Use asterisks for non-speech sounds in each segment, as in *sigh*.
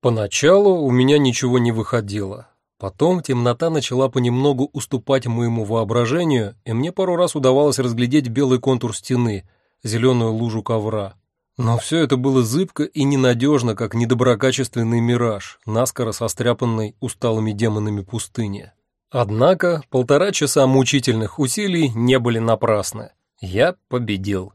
Поначалу у меня ничего не выходило. Потом темнота начала понемногу уступать моему воображению, и мне пару раз удавалось разглядеть белый контур стены, зеленую лужу ковра. Но все это было зыбко и ненадежно, как недоброкачественный мираж, наскоро состряпанный усталыми демонами пустыни. Однако полтора часа мучительных усилий не были напрасны. Я победил.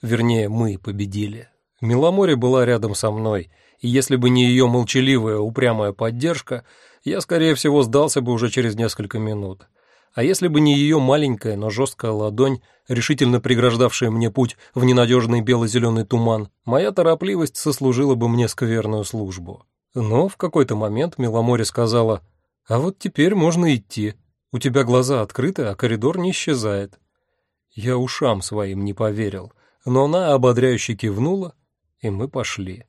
Вернее, мы победили. Миломоре была рядом со мной — и если бы не ее молчаливая, упрямая поддержка, я, скорее всего, сдался бы уже через несколько минут. А если бы не ее маленькая, но жесткая ладонь, решительно преграждавшая мне путь в ненадежный бело-зеленый туман, моя торопливость сослужила бы мне скверную службу. Но в какой-то момент Миломоре сказала, «А вот теперь можно идти. У тебя глаза открыты, а коридор не исчезает». Я ушам своим не поверил, но она ободряюще кивнула, и мы пошли.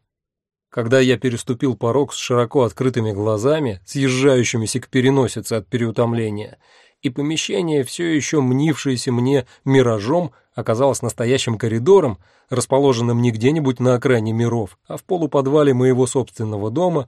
Когда я переступил порог с широко открытыми глазами, съезжающимися к переносице от переутомления, и помещение, все еще мнившееся мне миражом, оказалось настоящим коридором, расположенным не где-нибудь на окраине миров, а в полуподвале моего собственного дома,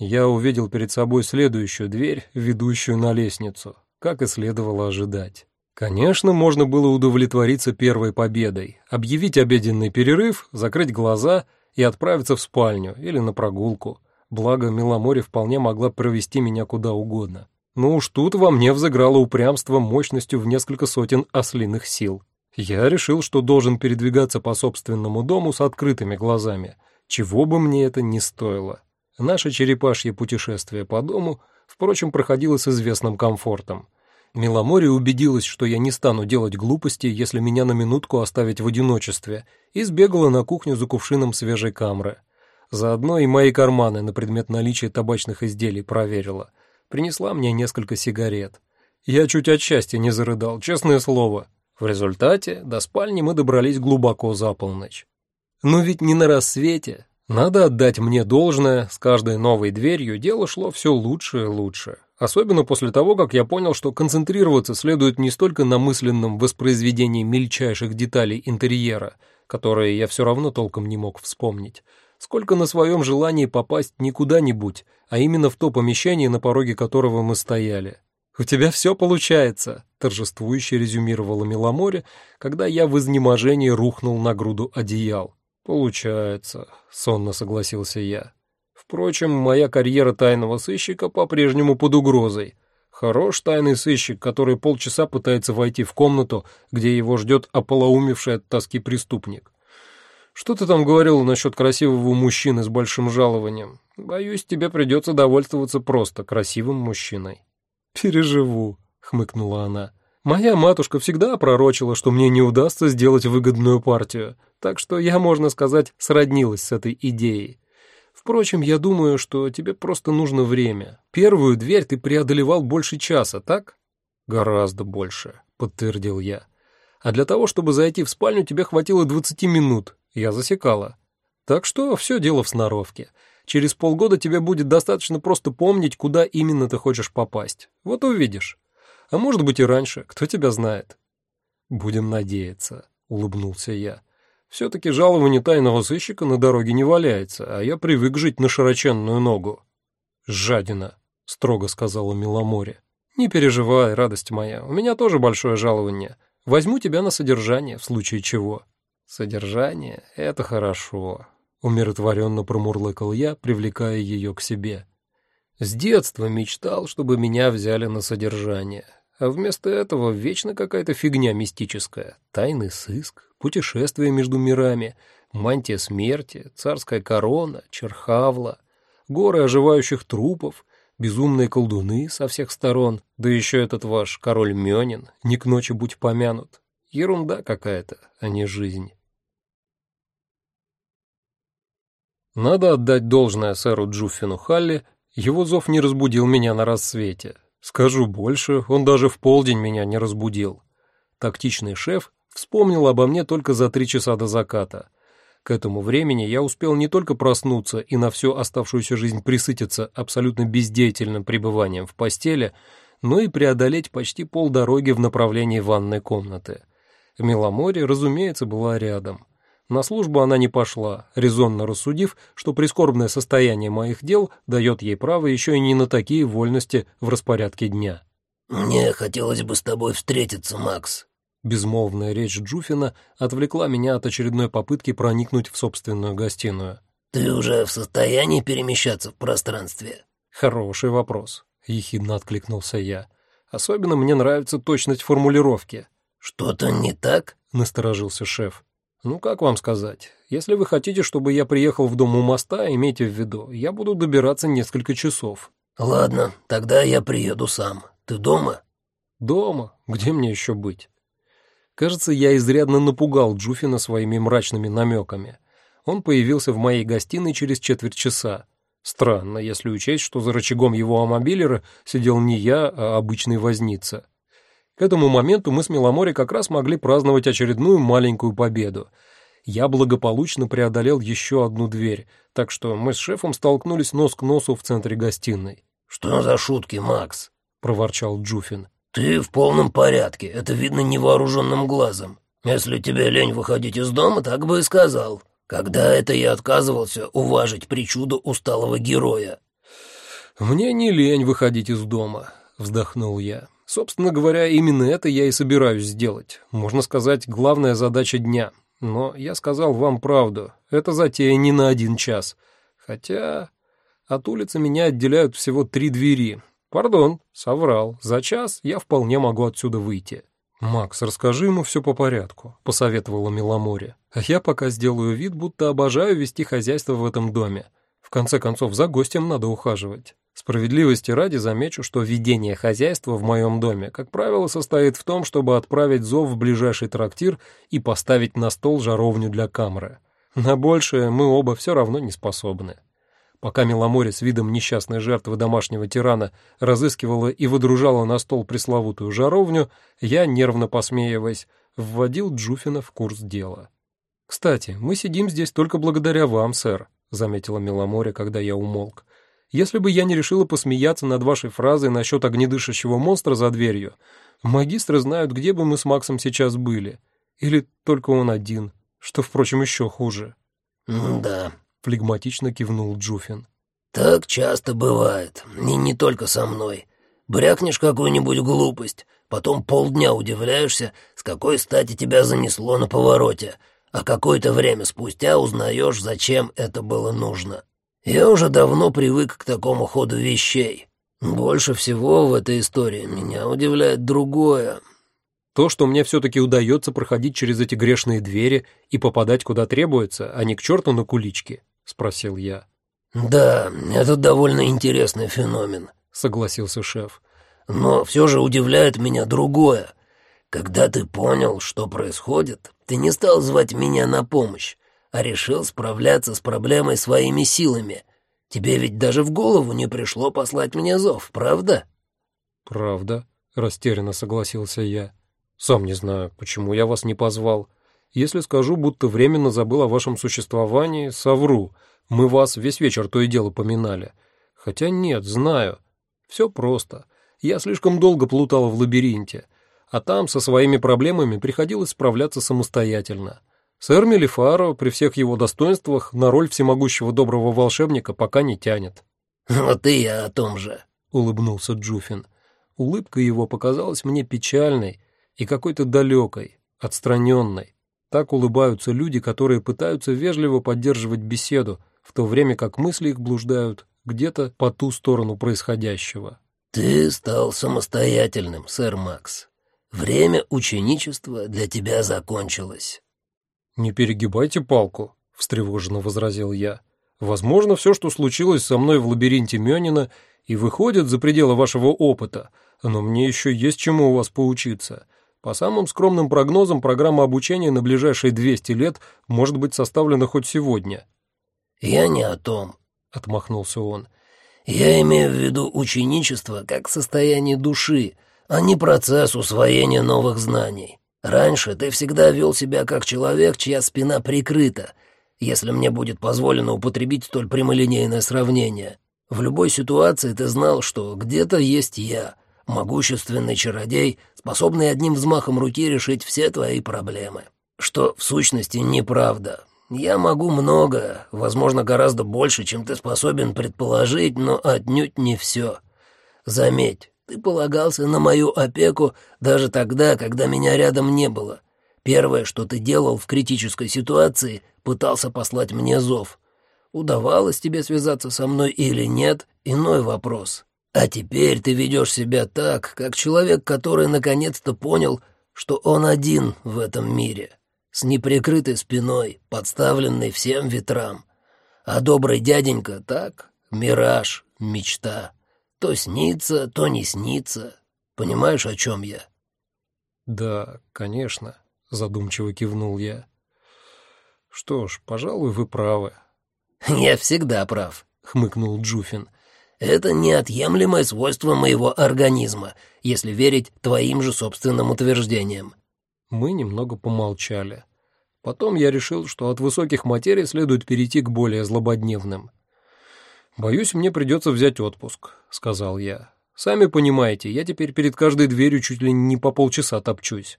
я увидел перед собой следующую дверь, ведущую на лестницу, как и следовало ожидать. Конечно, можно было удовлетвориться первой победой, объявить обеденный перерыв, закрыть глаза — и отправиться в спальню или на прогулку. Благо, Миломоре вполне могла провести меня куда угодно. Но уж тут во мне взыграло упрямство мощностью в несколько сотен ослиных сил. Я решил, что должен передвигаться по собственному дому с открытыми глазами, чего бы мне это ни стоило. Наше черепашье путешествие по дому, впрочем, проходило с известным комфортом. Миломоре убедилась, что я не стану делать глупости, если меня на минутку оставить в одиночестве, и сбегала на кухню за кувшином свежей камры. Заодно и мои карманы на предмет наличия табачных изделий проверила. Принесла мне несколько сигарет. Я чуть от счастья не зарыдал, честное слово. В результате до спальни мы добрались глубоко за полночь. Но ведь не на рассвете. Надо отдать мне должное, с каждой новой дверью дело шло все лучше и лучше. Особенно после того, как я понял, что концентрироваться следует не столько на мысленном воспроизведении мельчайших деталей интерьера, которые я все равно толком не мог вспомнить, сколько на своем желании попасть не куда-нибудь, а именно в то помещение, на пороге которого мы стояли. «У тебя все получается», — торжествующе резюмировала Миломоре, когда я в изнеможении рухнул на груду одеял. «Получается», — сонно согласился я. Впрочем, моя карьера тайного сыщика по-прежнему под угрозой. Хорош тайный сыщик, который полчаса пытается войти в комнату, где его ждет ополоумевший от тоски преступник. Что ты там говорил насчет красивого мужчины с большим жалованием? Боюсь, тебе придется довольствоваться просто красивым мужчиной. Переживу, хмыкнула она. Моя матушка всегда пророчила, что мне не удастся сделать выгодную партию, так что я, можно сказать, сроднилась с этой идеей. Впрочем, я думаю, что тебе просто нужно время. Первую дверь ты преодолевал больше часа, так? Гораздо больше, подтвердил я. А для того, чтобы зайти в спальню, тебе хватило 20 минут. Я засекала. Так что все дело в сноровке. Через полгода тебе будет достаточно просто помнить, куда именно ты хочешь попасть. Вот увидишь. А может быть и раньше, кто тебя знает. Будем надеяться, улыбнулся я. Все-таки жалование тайного сыщика на дороге не валяется, а я привык жить на широченную ногу. «Жадина», — строго сказала Миломоре. «Не переживай, радость моя, у меня тоже большое жалование. Возьму тебя на содержание, в случае чего». «Содержание — это хорошо», — умиротворенно промурлыкал я, привлекая ее к себе. «С детства мечтал, чтобы меня взяли на содержание. А вместо этого вечно какая-то фигня мистическая. Тайный сыск, путешествие между мирами, мантия смерти, царская корона, черхавла, горы оживающих трупов, безумные колдуны со всех сторон, да еще этот ваш король Мёнин, не к ночи будь помянут. Ерунда какая-то, а не жизнь. Надо отдать должное сэру Джуффину Халли, его зов не разбудил меня на рассвете. Скажу больше, он даже в полдень меня не разбудил. Тактичный шеф вспомнил обо мне только за три часа до заката. К этому времени я успел не только проснуться и на всю оставшуюся жизнь присытиться абсолютно бездеятельным пребыванием в постели, но и преодолеть почти полдороги в направлении ванной комнаты. Меломоре, разумеется, была рядом. На службу она не пошла, резонно рассудив, что прискорбное состояние моих дел дает ей право еще и не на такие вольности в распорядке дня. «Мне хотелось бы с тобой встретиться, Макс». Безмолвная речь Джуфина отвлекла меня от очередной попытки проникнуть в собственную гостиную. «Ты уже в состоянии перемещаться в пространстве?» «Хороший вопрос», — ехидно откликнулся я. «Особенно мне нравится точность формулировки». «Что-то не так?» — насторожился шеф. «Ну, как вам сказать? Если вы хотите, чтобы я приехал в дом у моста, имейте в виду, я буду добираться несколько часов». «Ладно, тогда я приеду сам. Ты дома?» «Дома. Где мне еще быть?» Кажется, я изрядно напугал Джуфина своими мрачными намеками. Он появился в моей гостиной через четверть часа. Странно, если учесть, что за рычагом его амобилера сидел не я, а обычный возница. К этому моменту мы с Меломори как раз могли праздновать очередную маленькую победу. Я благополучно преодолел еще одну дверь, так что мы с шефом столкнулись нос к носу в центре гостиной. «Что за шутки, Макс?» — проворчал Джуфин. «Ты в полном порядке, это видно невооруженным глазом. Если тебе лень выходить из дома, так бы и сказал. Когда это я отказывался уважить причуду усталого героя?» «Мне не лень выходить из дома», — вздохнул я. Собственно говоря, именно это я и собираюсь сделать. Можно сказать, главная задача дня. Но я сказал вам правду. Это затея не на один час. Хотя от улицы меня отделяют всего три двери. Пардон, соврал. За час я вполне могу отсюда выйти. «Макс, расскажи ему все по порядку», — посоветовала Миломоре. «А я пока сделаю вид, будто обожаю вести хозяйство в этом доме. В конце концов, за гостем надо ухаживать». Справедливости ради замечу, что ведение хозяйства в моем доме, как правило, состоит в том, чтобы отправить зов в ближайший трактир и поставить на стол жаровню для камры. На большее мы оба все равно не способны. Пока Меломоре с видом несчастной жертвы домашнего тирана разыскивала и выдружала на стол пресловутую жаровню, я, нервно посмеиваясь, вводил Джуфина в курс дела. «Кстати, мы сидим здесь только благодаря вам, сэр», — заметила Меломоре, когда я умолк. Если бы я не решила посмеяться над вашей фразой насчет огнедышащего монстра за дверью, магистры знают, где бы мы с Максом сейчас были. Или только он один, что, впрочем, еще хуже». «Да», — флегматично кивнул Джуфин. «Так часто бывает, и не только со мной. Брякнешь какую-нибудь глупость, потом полдня удивляешься, с какой стати тебя занесло на повороте, а какое-то время спустя узнаешь, зачем это было нужно». Я уже давно привык к такому ходу вещей. Больше всего в этой истории меня удивляет другое. То, что мне все-таки удается проходить через эти грешные двери и попадать куда требуется, а не к черту на кулички, — спросил я. «Да, это довольно интересный феномен», — согласился шеф. «Но все же удивляет меня другое. Когда ты понял, что происходит, ты не стал звать меня на помощь, а решил справляться с проблемой своими силами. Тебе ведь даже в голову не пришло послать мне зов, правда?» «Правда», — растерянно согласился я. «Сам не знаю, почему я вас не позвал. Если скажу, будто временно забыл о вашем существовании, совру. Мы вас весь вечер то и дело поминали. Хотя нет, знаю. Все просто. Я слишком долго плутал в лабиринте, а там со своими проблемами приходилось справляться самостоятельно. Сэр Мелифаро при всех его достоинствах на роль всемогущего доброго волшебника пока не тянет. *laughs* «Вот и я о том же», — улыбнулся Джуфин. Улыбка его показалась мне печальной и какой-то далекой, отстраненной. Так улыбаются люди, которые пытаются вежливо поддерживать беседу, в то время как мысли их блуждают где-то по ту сторону происходящего. «Ты стал самостоятельным, сэр Макс. Время ученичества для тебя закончилось». «Не перегибайте палку», — встревоженно возразил я. «Возможно, все, что случилось со мной в лабиринте Мёнина, и выходит за пределы вашего опыта, но мне еще есть чему у вас поучиться. По самым скромным прогнозам, программа обучения на ближайшие 200 лет может быть составлена хоть сегодня». «Я не о том», — отмахнулся он. «Я имею в виду ученичество как состояние души, а не процесс усвоения новых знаний. Раньше ты всегда вел себя как человек, чья спина прикрыта, если мне будет позволено употребить столь прямолинейное сравнение. В любой ситуации ты знал, что где-то есть я, могущественный чародей, способный одним взмахом руки решить все твои проблемы. что в сущности неправда. Я могу много, возможно, гораздо больше, чем ты способен предположить, но отнюдь не все. Заметь, ты полагался на мою опеку даже тогда, когда меня рядом не было. Первое, что ты делал в критической ситуации, пытался послать мне зов. Удавалось тебе связаться со мной или нет — иной вопрос. А теперь ты ведешь себя так, как человек, который наконец-то понял, что он один в этом мире, с неприкрытой спиной, подставленной всем ветрам. А добрый дяденька так, мираж, мечта. То снится, то не снится. Понимаешь, о чем я? Да, конечно, задумчиво кивнул я. Что ж, пожалуй, вы правы. Я всегда прав, хмыкнул Джуфин. Это неотъемлемое свойство моего организма, если верить твоим же собственным утверждениям. Мы немного помолчали. Потом я решил, что от высоких материй следует перейти к более злободневным. «Боюсь, мне придется взять отпуск», — сказал я. «Сами понимаете, я теперь перед каждой дверью чуть ли не по полчаса топчусь.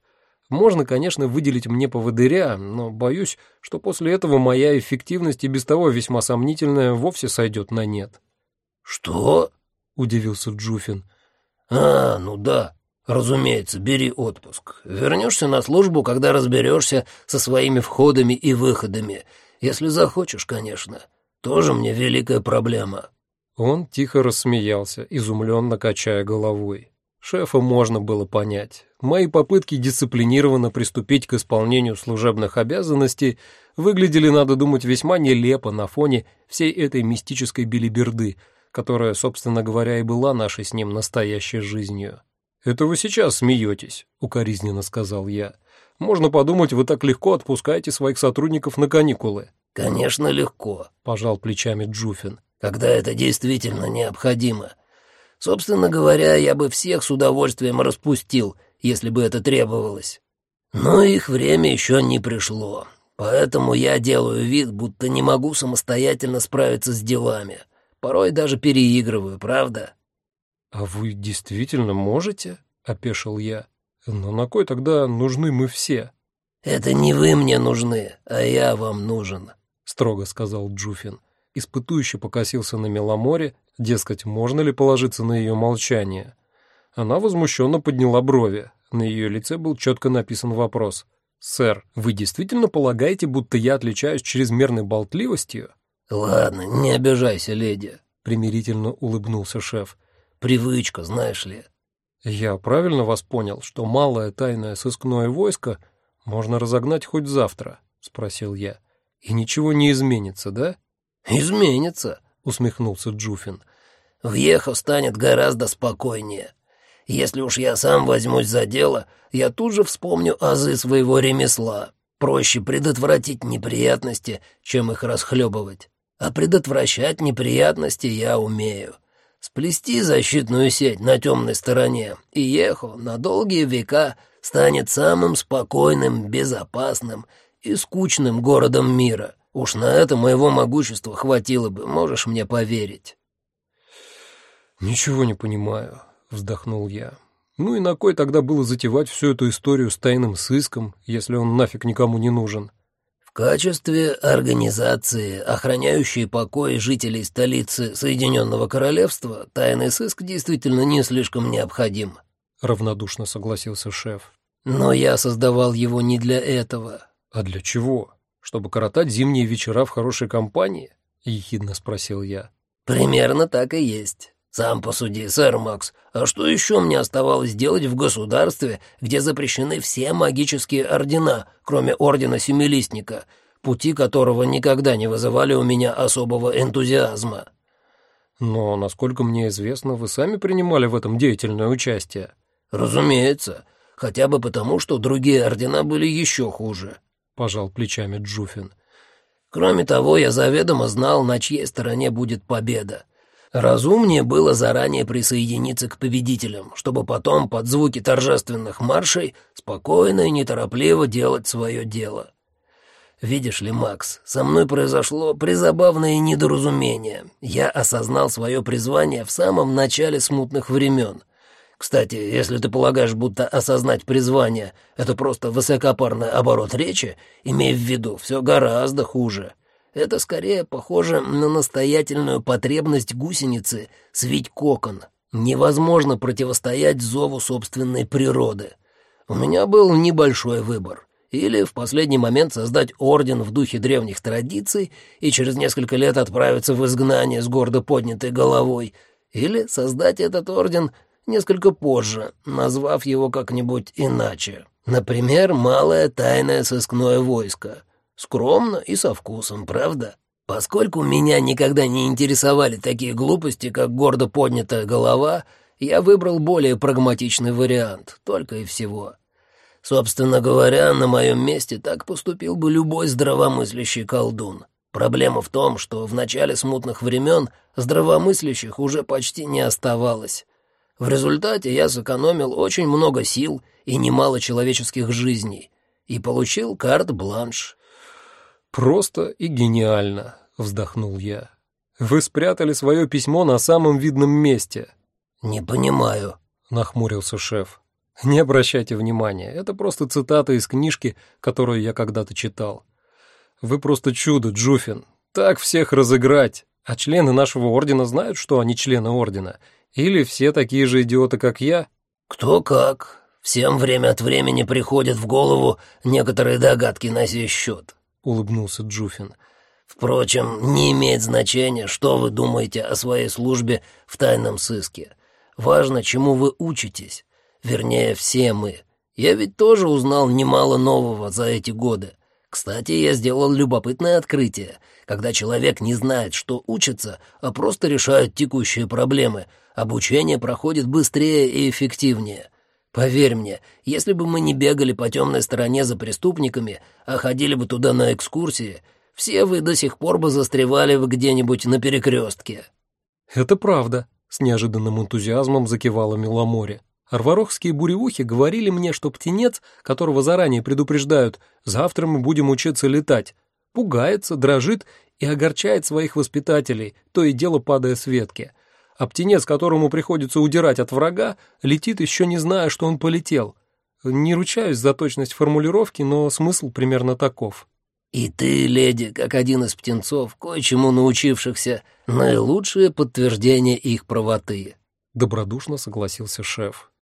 Можно, конечно, выделить мне поводыря, но боюсь, что после этого моя эффективность и без того весьма сомнительная вовсе сойдет на нет». «Что?» — удивился Джуфин. «А, ну да, разумеется, бери отпуск. Вернешься на службу, когда разберешься со своими входами и выходами, если захочешь, конечно. Тоже мне великая проблема». Он тихо рассмеялся, изумленно качая головой. Шефа можно было понять. Мои попытки дисциплинированно приступить к исполнению служебных обязанностей выглядели, надо думать, весьма нелепо на фоне всей этой мистической билиберды, которая, собственно говоря, и была нашей с ним настоящей жизнью. «Это вы сейчас смеетесь», — укоризненно сказал я. «Можно подумать, вы так легко отпускаете своих сотрудников на каникулы». «Конечно, легко», — пожал плечами Джуфин, «когда это действительно необходимо. Собственно говоря, я бы всех с удовольствием распустил, если бы это требовалось. Но их время еще не пришло, поэтому я делаю вид, будто не могу самостоятельно справиться с делами. Порой даже переигрываю, правда?» «А вы действительно можете?» — опешил я. «Но на кой тогда нужны мы все?» «Это не вы мне нужны, а я вам нужен», — строго сказал Джуфин. Испытующе покосился на Меломоре, дескать, можно ли положиться на ее молчание. Она возмущенно подняла брови. На ее лице был четко написан вопрос. «Сэр, вы действительно полагаете, будто я отличаюсь чрезмерной болтливостью?» «Ладно, не обижайся, леди», — примирительно улыбнулся шеф. «Привычка, знаешь ли». «Я правильно вас понял, что малое тайное сыскное войско можно разогнать хоть завтра?» — спросил я. «И ничего не изменится, да?» «Изменится», — усмехнулся Джуфин. «Въехав станет гораздо спокойнее. Если уж я сам возьмусь за дело, я тут же вспомню азы своего ремесла. Проще предотвратить неприятности, чем их расхлебывать. А предотвращать неприятности я умею. Сплести защитную сеть на темной стороне, и Ехо на долгие века станет самым спокойным, безопасным и скучным городом мира. Уж на это моего могущества хватило бы, можешь мне поверить». «Ничего не понимаю», — вздохнул я. «Ну и на кой тогда было затевать всю эту историю с тайным сыском, если он нафиг никому не нужен?» В качестве организации, охраняющей покой жителей столицы Соединенного Королевства, тайный сыск действительно не слишком необходим», — равнодушно согласился шеф. «Но я создавал его не для этого». «А для чего? Чтобы коротать зимние вечера в хорошей компании?» — ехидно спросил я. «Примерно так и есть. «Сам посуди, сэр Макс, а что еще мне оставалось делать в государстве, где запрещены все магические ордена, кроме Ордена Семилистника, пути которого никогда не вызывали у меня особого энтузиазма?» «Но, насколько мне известно, вы сами принимали в этом деятельное участие». «Разумеется, хотя бы потому, что другие ордена были еще хуже», — пожал плечами Джуфин. «Кроме того, я заведомо знал, на чьей стороне будет победа. Разумнее было заранее присоединиться к победителям, чтобы потом под звуки торжественных маршей спокойно и неторопливо делать свое дело. Видишь ли, Макс, со мной произошло призабавное недоразумение. Я осознал свое призвание в самом начале смутных времен, Кстати, если ты полагаешь, будто осознать призвание — это просто высокопарный оборот речи, имей в виду, все гораздо хуже. Это скорее похоже на настоятельную потребность гусеницы свить кокон. Невозможно противостоять зову собственной природы. У меня был небольшой выбор. Или в последний момент создать орден в духе древних традиций и через несколько лет отправиться в изгнание с гордо поднятой головой, или создать этот орден несколько позже, назвав его как-нибудь иначе. Например, «Малое тайное сыскное войско». Скромно и со вкусом, правда? Поскольку меня никогда не интересовали такие глупости, как гордо поднятая голова, я выбрал более прагматичный вариант, только и всего. Собственно говоря, на моем месте так поступил бы любой здравомыслящий колдун. Проблема в том, что в начале смутных времен здравомыслящих уже почти не оставалось. В результате я сэкономил очень много сил и немало человеческих жизней и получил карт-бланш. «Просто и гениально», — вздохнул я. «Вы спрятали свое письмо на самом видном месте». «Не понимаю», — нахмурился шеф. «Не обращайте внимания, это просто цитата из книжки, которую я когда-то читал. Вы просто чудо, Джуфин. Так всех разыграть. А члены нашего ордена знают, что они члены ордена, или все такие же идиоты, как я? Кто как. Всем время от времени приходят в голову некоторые догадки на сей счет, улыбнулся Джуфин. Впрочем, не имеет значения, что вы думаете о своей службе в тайном сыске. Важно, чему вы учитесь. Вернее, все мы. Я ведь тоже узнал немало нового за эти годы. Кстати, я сделал любопытное открытие. Когда человек не знает, что учится, а просто решает текущие проблемы, обучение проходит быстрее и эффективнее. Поверь мне, если бы мы не бегали по темной стороне за преступниками, а ходили бы туда на экскурсии, все вы до сих пор бы застревали где-нибудь на перекрестке. «Это правда», — с неожиданным энтузиазмом закивала Миломоре. Арварохские буревухи говорили мне, что птенец, которого заранее предупреждают, завтра мы будем учиться летать, пугается, дрожит и огорчает своих воспитателей, то и дело падая с ветки. А птенец, которому приходится удирать от врага, летит еще не зная, что он полетел. Не ручаюсь за точность формулировки, но смысл примерно таков. «И ты, леди, как один из птенцов, кое-чему научившихся, наилучшее подтверждение их правоты», — добродушно согласился шеф.